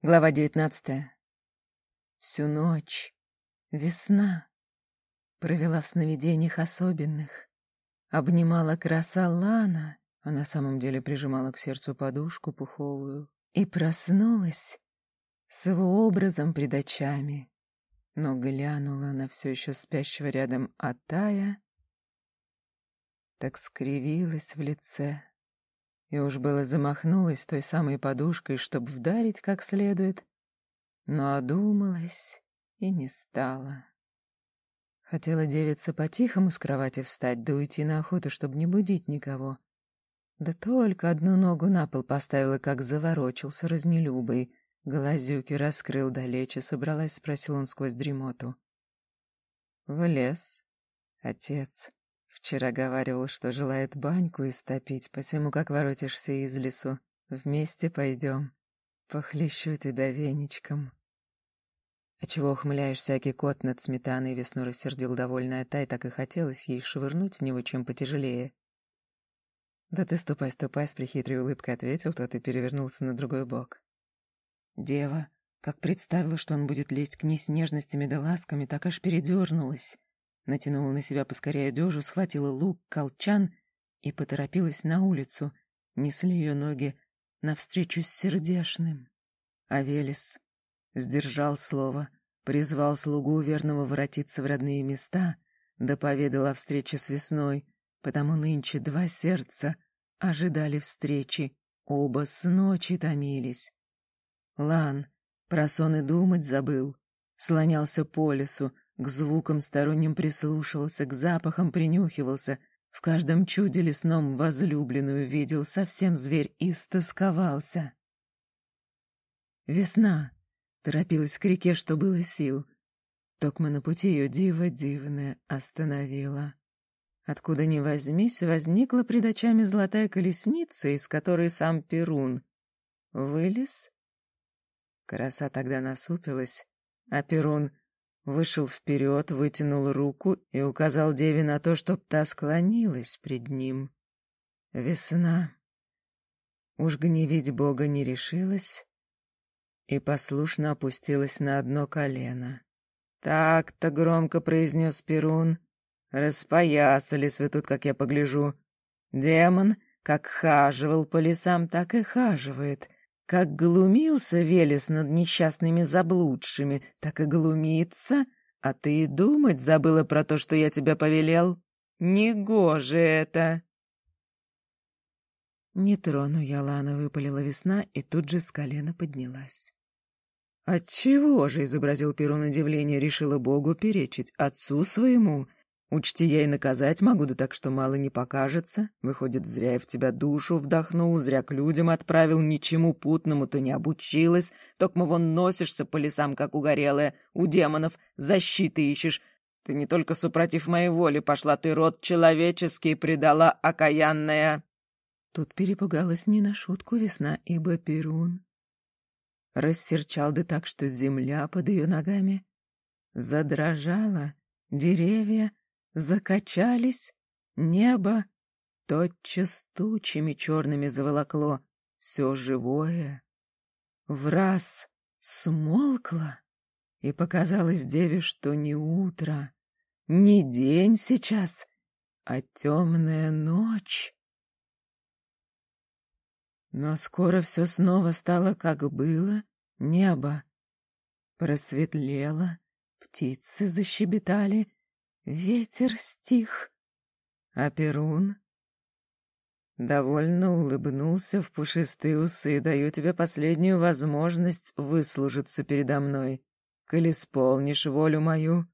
Глава девятнадцатая. Всю ночь весна провела в сновидениях особенных. Обнимала краса Лана, а на самом деле прижимала к сердцу подушку пуховую, и проснулась с его образом пред очами. Но глянула на все еще спящего рядом Атая, так скривилась в лице, и уж было замахнулась той самой подушкой, чтобы вдарить как следует, но одумалась и не стала. Хотела девица по-тихому с кровати встать, да уйти на охоту, чтобы не будить никого. Да только одну ногу на пол поставила, как заворочился разнелюбый. Глазюки раскрыл далече, собралась, спросил он сквозь дремоту. — В лес, отец. Вчера говаривал, что желает баньку истопить, посему как воротишься из лесу. Вместе пойдем. Похлещу тебя веничком. А чего ухмыляешь, всякий кот над сметаной весну рассердил довольная Тай, так и хотелось ей швырнуть в него чем потяжелее. «Да ты ступай, ступай», — с прихитрой улыбкой ответил тот и перевернулся на другой бок. Дева, как представила, что он будет лезть к ней с нежностями да ласками, так аж передернулась натянула на себя поскорее одежу, схватила лук, колчан и поторопилась на улицу. Несли ее ноги навстречу с сердешным. А Велес сдержал слово, призвал слугу верного воротиться в родные места, да поведал о встрече с весной, потому нынче два сердца ожидали встречи, оба с ночи томились. Лан про сон и думать забыл, слонялся по лесу, к звукам сторонним прислушивался, к запахам принюхивался. В каждом чуде лесном возлюбленную видел, совсем зверь истосковался. Весна торопилась к реке, что было сил. Токма на пути ее диво дивное остановила. Откуда ни возьмись, возникла пред очами золотая колесница, из которой сам Перун вылез. Краса тогда насупилась, а Перун вышел вперед, вытянул руку и указал деве на то, чтоб та склонилась пред ним. Весна. Уж гневить Бога не решилась и послушно опустилась на одно колено. «Так-то громко произнес Перун. Распоясались вы тут, как я погляжу. Демон, как хаживал по лесам, так и хаживает. Как глумился Велес над несчастными заблудшими, так и глумится, а ты и думать забыла про то, что я тебя повелел. Негоже это!» «Не трону я, Лана», — выпалила весна, и тут же с колена поднялась. «Отчего же?» — изобразил Перун удивление, решила Богу перечить отцу своему, Учти, я и наказать могу, да так что мало не покажется. Выходит, зря я в тебя душу вдохнул, зря к людям отправил, ничему путному ты не обучилась. Токмо вон носишься по лесам, как угорелая, у демонов защиты ищешь. Ты не только супротив моей воли пошла, ты род человеческий предала, окаянная. Тут перепугалась не на шутку весна, ибо Перун рассерчал да так, что земля под ее ногами задрожала, деревья закачались, небо тотчас тучами черными заволокло, все живое. В раз смолкло, и показалось деве, что не утро, не день сейчас, а темная ночь. Но скоро все снова стало, как было, небо просветлело, птицы защебетали, Ветер стих, а Перун довольно улыбнулся в пушистые усы. Даю тебе последнюю возможность выслужиться передо мной. Коль исполнишь волю мою,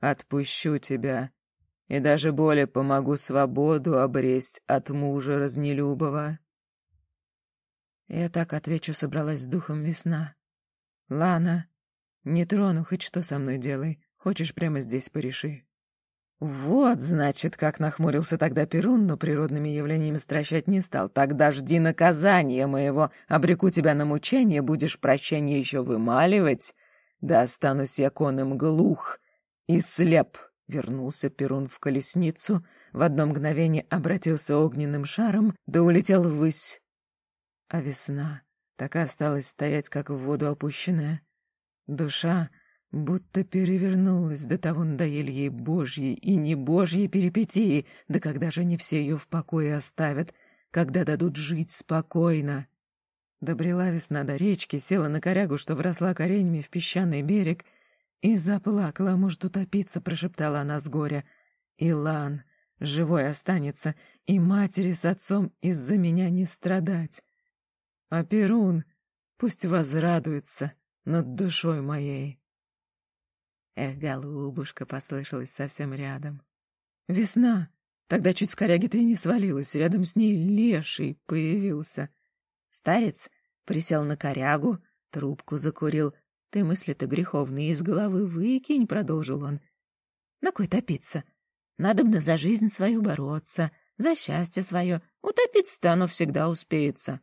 отпущу тебя и даже более помогу свободу обресть от мужа разнелюбого. Я так отвечу, собралась с духом весна. Лана, не трону, хоть что со мной делай. Хочешь, прямо здесь пореши. Вот, значит, как нахмурился тогда Перун, но природными явлениями стращать не стал. Тогда жди наказания моего, обреку тебя на мучение, будешь прощение еще вымаливать. Да останусь я конным глух и слеп. Вернулся Перун в колесницу, в одно мгновение обратился огненным шаром, да улетел ввысь. А весна так и осталась стоять, как в воду опущенная. Душа будто перевернулась, до того надоели ей божьи и не божьи перипетии, да когда же они все ее в покое оставят, когда дадут жить спокойно. Добрела весна до речки, села на корягу, что вросла коренями в песчаный берег, и заплакала, может утопиться, прошептала она с горя. Илан, живой останется, и матери с отцом из-за меня не страдать. А Перун пусть возрадуется над душой моей. Эх, голубушка, послышалась совсем рядом. Весна! Тогда чуть с коряги-то и не свалилась, рядом с ней леший появился. Старец присел на корягу, трубку закурил. Ты мысли-то греховные из головы выкинь, продолжил он. На кой топиться? Надобно за жизнь свою бороться, за счастье свое. Утопиться-то оно всегда успеется.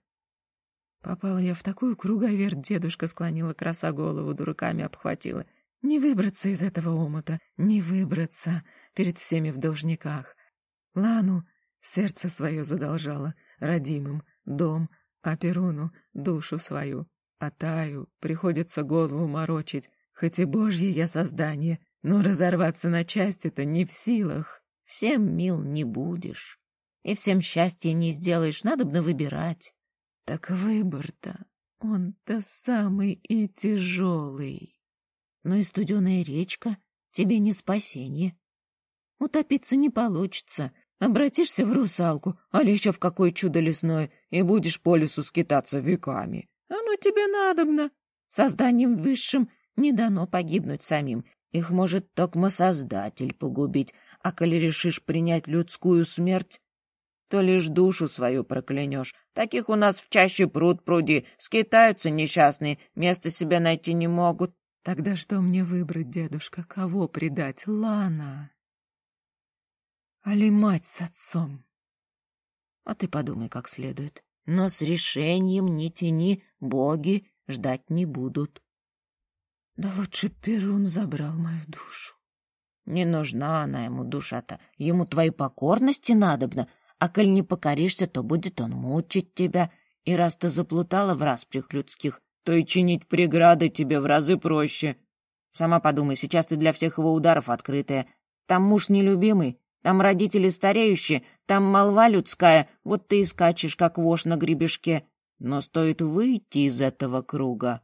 Попала я в такую круговерть, дедушка склонила краса голову, дураками обхватила. Не выбраться из этого омута, не выбраться перед всеми в должниках. Лану сердце свое задолжало, родимым, дом, а Перуну душу свою. А Таю приходится голову морочить, хоть и божье я создание, но разорваться на части-то не в силах. Всем мил не будешь, и всем счастья не сделаешь, надо выбирать. Так выбор-то, он-то самый и тяжелый. Но и студеная речка тебе не спасение. Утопиться не получится, Обратишься в русалку, али еще в какое чудо лесное, и будешь по лесу скитаться веками. Оно тебе надобно. Созданием высшим не дано погибнуть самим. Их может токмо Создатель погубить, а коли решишь принять людскую смерть, то лишь душу свою проклянешь. Таких у нас в чаще пруд пруди, скитаются несчастные, места себе найти не могут. Тогда что мне выбрать, дедушка, кого предать? Лана али мать с отцом. А ты подумай как следует. Но с решением не тяни, боги ждать не будут. Да лучше Перун забрал мою душу. Не нужна она ему, душа-то. Ему твоей покорности надобно, а коль не покоришься, то будет он мучить тебя. И раз ты заплутала в распрях людских, то и чинить преграды тебе в разы проще. Сама подумай, сейчас ты для всех его ударов открытая. Там муж нелюбимый, там родители стареющие, там молва людская, вот ты и скачешь, как вошь на гребешке. Но стоит выйти из этого круга,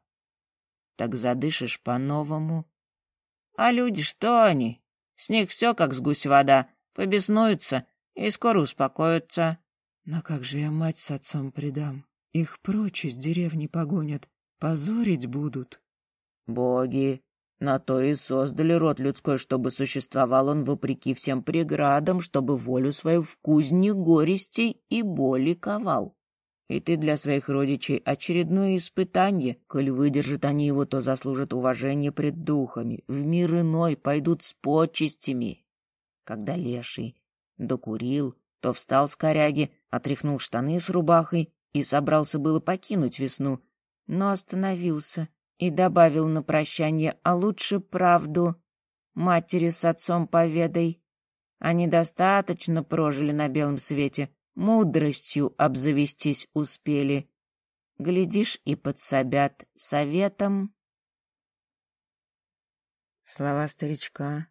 так задышишь по-новому. А люди что они? С них все как с гусь вода, побеснуются и скоро успокоятся. Но как же я мать с отцом предам? Их прочь из деревни погонят, позорить будут. Боги, на то и создали род людской, чтобы существовал он вопреки всем преградам, чтобы волю свою в кузне горестей и боли ковал. И ты для своих родичей очередное испытание. Коль выдержат они его, то заслужат уважение пред духами. В мир иной пойдут с почестями. Когда леший докурил, то встал с коряги, отряхнул штаны с рубахой и собрался было покинуть весну, но остановился и добавил на прощание, а лучше правду матери с отцом поведай. Они достаточно прожили на белом свете, мудростью обзавестись успели. Глядишь, и подсобят советом. Слова старичка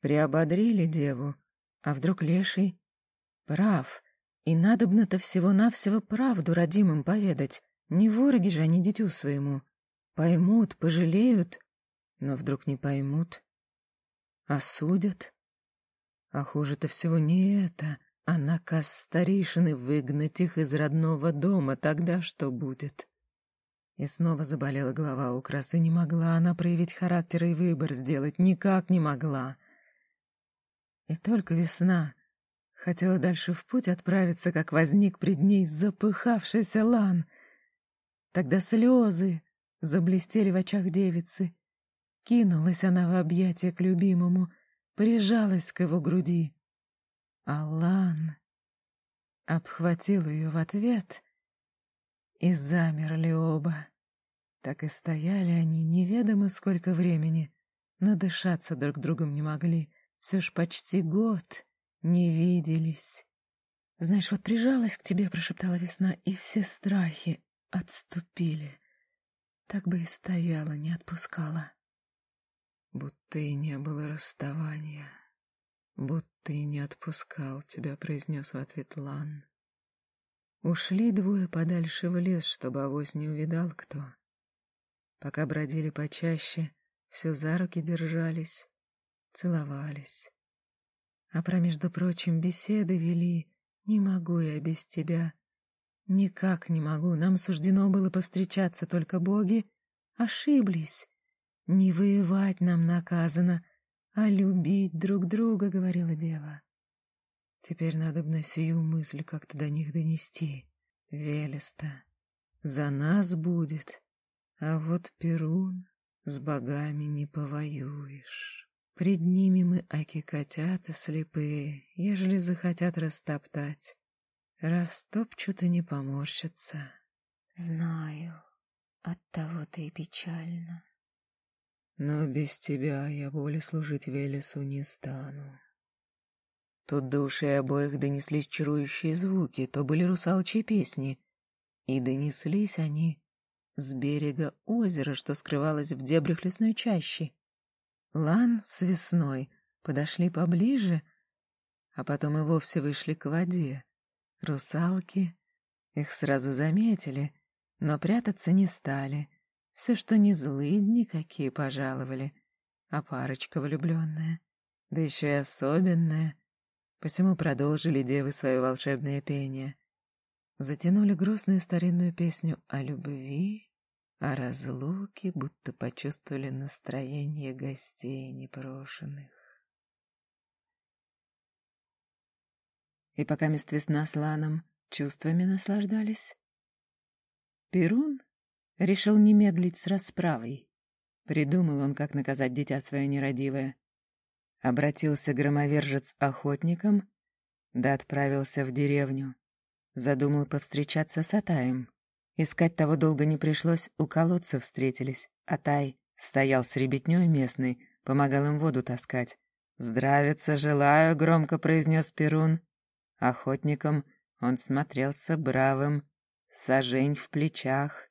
приободрили деву, а вдруг леший прав, и надобно-то всего-навсего правду родимым поведать, не вороги же они дитю своему. Поймут, пожалеют, но вдруг не поймут, осудят. А хуже-то всего не это, а наказ старейшины выгнать их из родного дома, тогда что будет? И снова заболела голова у красы, не могла она проявить характер и выбор сделать, никак не могла. И только весна хотела дальше в путь отправиться, как возник пред ней запыхавшийся лан. Тогда слезы заблестели в очах девицы. Кинулась она в объятия к любимому, прижалась к его груди. Алан обхватил ее в ответ, и замерли оба. Так и стояли они неведомо сколько времени, надышаться друг другом не могли, все ж почти год не виделись. «Знаешь, вот прижалась к тебе, — прошептала весна, — и все страхи отступили. Так бы и стояла, не отпускала. Будто и не было расставания. Будто и не отпускал тебя, произнес в ответ Лан. Ушли двое подальше в лес, чтобы авось не увидал кто. Пока бродили почаще, все за руки держались, целовались. А про, между прочим, беседы вели. Не могу я без тебя. Никак не могу. Нам суждено было повстречаться, только боги ошиблись. Не воевать нам наказано, а любить друг друга, — говорила дева. Теперь надо бы на сию мысль как-то до них донести. Велеста, за нас будет, а вот Перун с богами не повоюешь. Пред ними мы, аки котята слепые, ежели захотят растоптать. Растопчут и не поморщатся. Знаю, от того-то и печально. Но без тебя я более служить Велесу не стану. Тут до ушей обоих донеслись чарующие звуки, то были русалчьи песни. И донеслись они с берега озера, что скрывалось в дебрях лесной чащи. Лан с весной подошли поближе, а потом и вовсе вышли к воде. Русалки их сразу заметили, но прятаться не стали — все, что не злыдни какие пожаловали, а парочка влюбленная, да еще и особенная. Посему продолжили девы свое волшебное пение. Затянули грустную старинную песню о любви, о разлуке, будто почувствовали настроение гостей непрошенных. И пока мест с Ланом чувствами наслаждались, Перун Решил не медлить с расправой. Придумал он, как наказать дитя свое нерадивое. Обратился громовержец охотником, да отправился в деревню. Задумал повстречаться с Атаем. Искать того долго не пришлось, у колодца встретились. Атай стоял с ребятнёй местной, помогал им воду таскать. «Здравица желаю», — громко произнес Перун. Охотником он смотрелся бравым, сажень в плечах,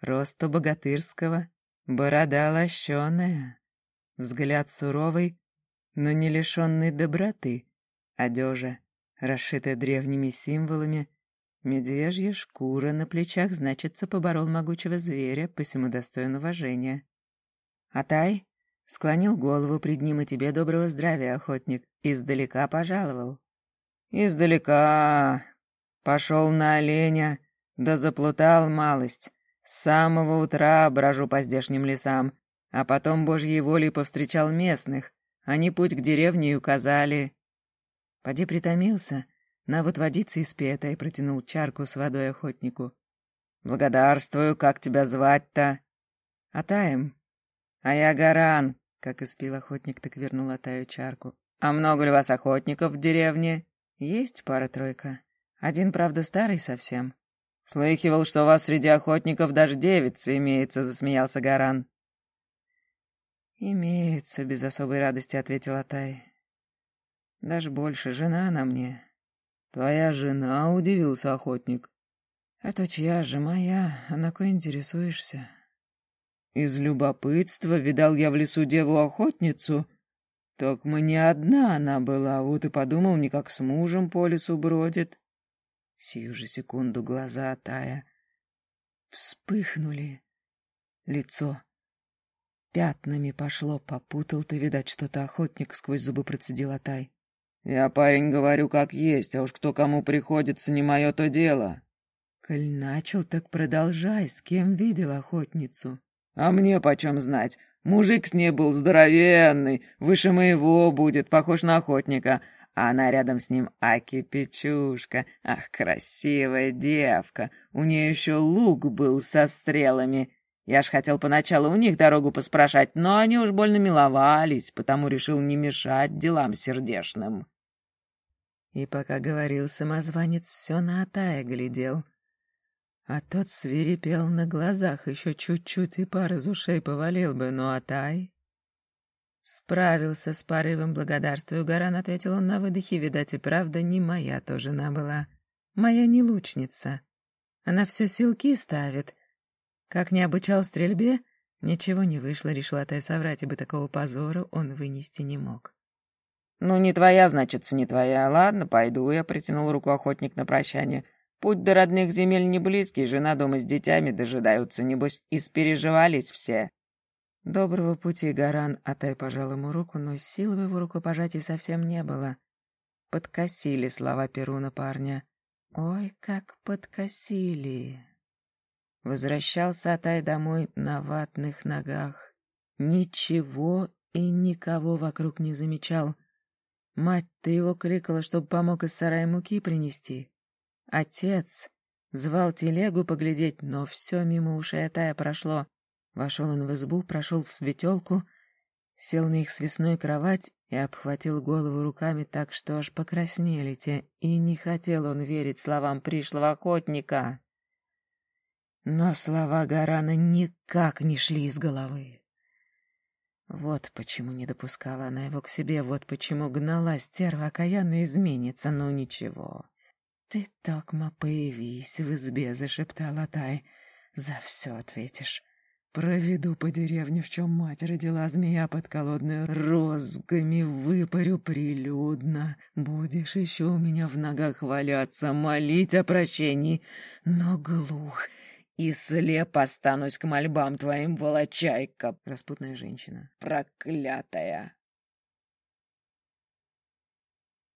росту богатырского, борода лощеная, взгляд суровый, но не лишенный доброты, одежа, расшитая древними символами, медвежья шкура на плечах, значится, поборол могучего зверя, посему достоин уважения. Атай склонил голову пред ним и тебе доброго здравия, охотник, издалека пожаловал. Издалека пошел на оленя, да заплутал малость, с самого утра брожу по здешним лесам, а потом Божьей волей повстречал местных. Они путь к деревне указали. Поди притомился, на вот водицы и спета, и протянул чарку с водой охотнику. «Благодарствую, как тебя звать-то?» «Атаем». «А я Гаран», — как испил охотник, так вернул Атаю чарку. «А много ли вас охотников в деревне?» «Есть пара-тройка. Один, правда, старый совсем. «Слыхивал, что у вас среди охотников даже девица имеется», — засмеялся Гаран. «Имеется», — без особой радости ответил Атай. «Даже больше, жена на мне». «Твоя жена?» — удивился охотник. «Это чья же моя? А на кой интересуешься?» «Из любопытства видал я в лесу деву-охотницу. Так мне одна она была, вот и подумал, не как с мужем по лесу бродит». Сию же секунду глаза Тая вспыхнули. Лицо пятнами пошло, попутал ты, видать, что-то охотник сквозь зубы процедил Атай. «Я, парень, говорю, как есть, а уж кто кому приходится, не мое то дело». «Коль начал, так продолжай, с кем видел охотницу?» «А мне почем знать? Мужик с ней был здоровенный, выше моего будет, похож на охотника, а она рядом с ним Аки-печушка. Ах, красивая девка. У нее еще лук был со стрелами. Я ж хотел поначалу у них дорогу поспрашать, но они уж больно миловались, потому решил не мешать делам сердешным. И пока говорил самозванец, все на Атая глядел. А тот свирепел на глазах, еще чуть-чуть и пар из ушей повалил бы, но Атай Справился с порывом благодарствию Гаран, ответил он на выдохе. Видать, и правда, не моя то жена была. Моя не лучница. Она все силки ставит. Как не обучал стрельбе, ничего не вышло, решил Атай соврать, ибо такого позора он вынести не мог. «Ну, не твоя, значит, не твоя. Ладно, пойду», — я протянул руку охотник на прощание. «Путь до родных земель не близкий, жена дома с детьми дожидаются, небось, испереживались все». «Доброго пути, Гаран!» — Атай пожал ему руку, но сил в его рукопожатии совсем не было. Подкосили слова Перуна парня. Ой, как подкосили! Возвращался Атай домой на ватных ногах. Ничего и никого вокруг не замечал. Мать-то его кликала, чтобы помог из сарая муки принести. Отец звал телегу поглядеть, но все мимо ушей Атая прошло. Вошел он в избу, прошел в светелку, сел на их свесной кровать и обхватил голову руками так, что аж покраснели те, и не хотел он верить словам пришлого охотника. Но слова Гарана никак не шли из головы. Вот почему не допускала она его к себе, вот почему гнала стерва окаянная изменится, ну ничего. «Ты, Токма, появись в избе», — зашептала Тай. «За все ответишь. Проведу по деревне, в чем мать родила змея подколодная, розгами выпарю прилюдно. Будешь еще у меня в ногах валяться, молить о прощении, но глух, и слеп останусь к мольбам твоим, волочайка, распутная женщина, проклятая.